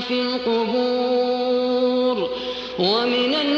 في القبور ومن الناس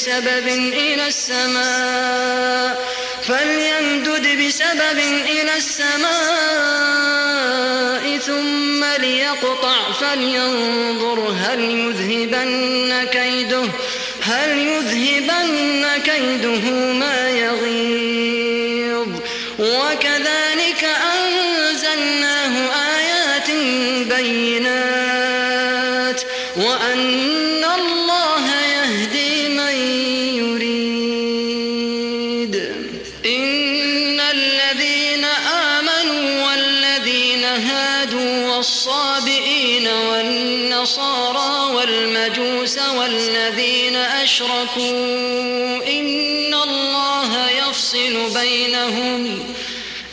بسبب إلى السماء فليمدد بسبب إلى السماء ثم ليقطع فلينظر هل يذهبن كيده هل يذهبن كيده ما يغيظ. وكذلك أنزلناه آيات بينات وأن أشركوا إن الله يفصل بينهم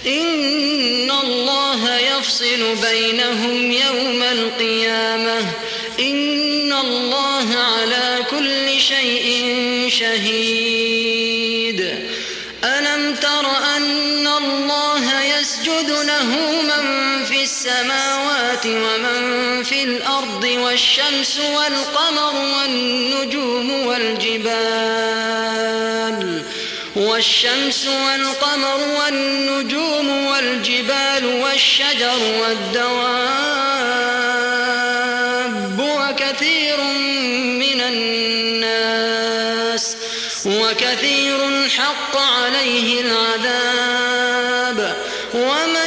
إن الله يفصل بينهم يوم القيامة إن الله على كل شيء شهيد ألم تر أن الله يسجد له من السماوات ومن في الأرض والشمس والقمر والنجوم والجبال والشمس والقمر والنجوم والجبال والشجر والدواب وكثير من الناس وكثير حق عليه العذاب ومن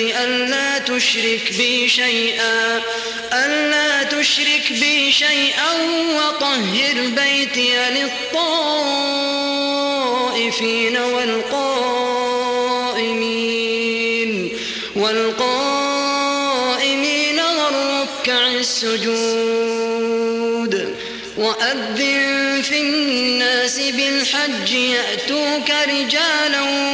ألا تشرك بي شيئا ألا تشرك بي شيئا وطهر بيتي للطائفين والقائمين والقائمين والركع السجود. وأذن في الناس بالحج يأتوك رجالا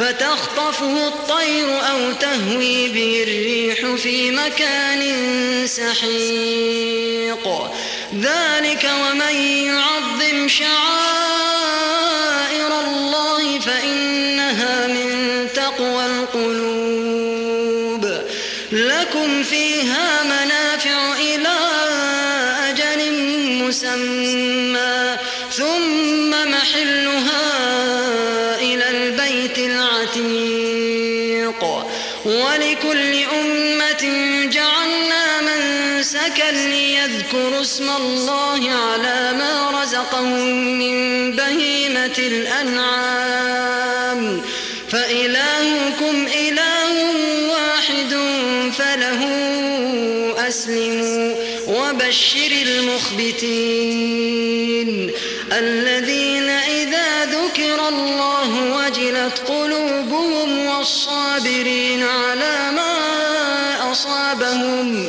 فتخطفه الطير أو تهوي به الريح في مكان سحيق. ذلك ومن يعظم شعائر الله فإنها اسم الله على ما رزقهم من بهيمة الأنعام. فإلهكم إله واحد فله أسلموا وبشر المخبتين. الذين إذا ذكر الله وجلت قلوبهم والصابرين على ما أصابهم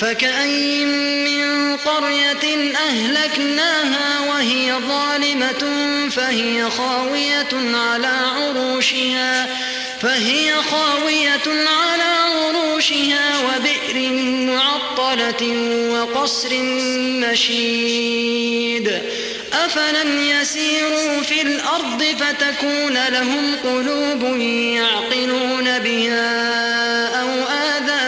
فكأي من قرية أهلكناها وهي ظالمة فهي خاوية على عروشها فهي خاوية على عروشها وبئر معطلة وقصر مشيد. أفلم يسيروا في الأرض فتكون لهم قلوب يعقلون بها أو آذان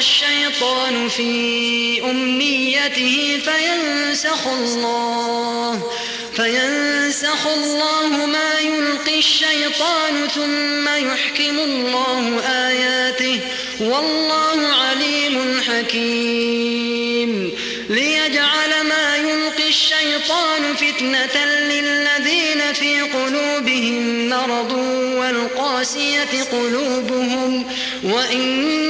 الشيطان في أمنيته فينسخ الله فينسخ الله ما يلقي الشيطان ثم يحكم الله آياته. والله عليم حكيم. ليجعل ما يلقي الشيطان فتنة للذين في قلوبهم مرض والقاسية قلوبهم وإن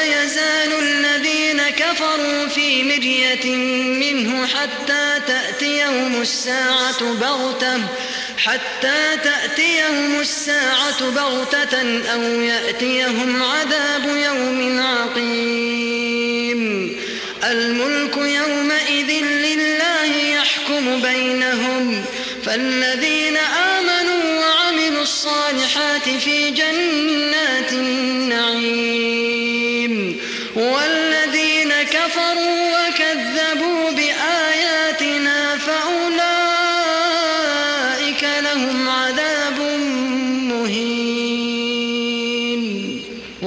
منه حتى تأتيهم الساعة بغتة حتى تأتيهم الساعة بغتة أو يأتيهم عذاب يوم عقيم. الملك يومئذ لله يحكم بينهم فالذين آمنوا وعملوا الصالحات في جنات النعيم والذين كفروا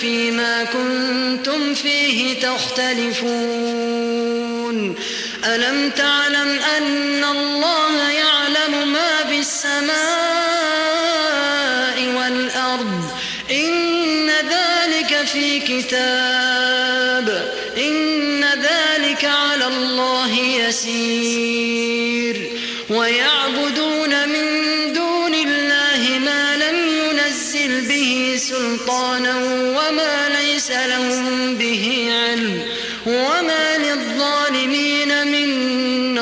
فيما كنتم فيه تختلفون. ألم تعلم أن الله يعلم ما في السماء والأرض؟ إن ذلك في كتاب. إن ذلك على الله يسير.